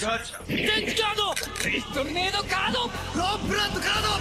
ガチャ電池カード。クリストルネード。カード。ロープランドカード。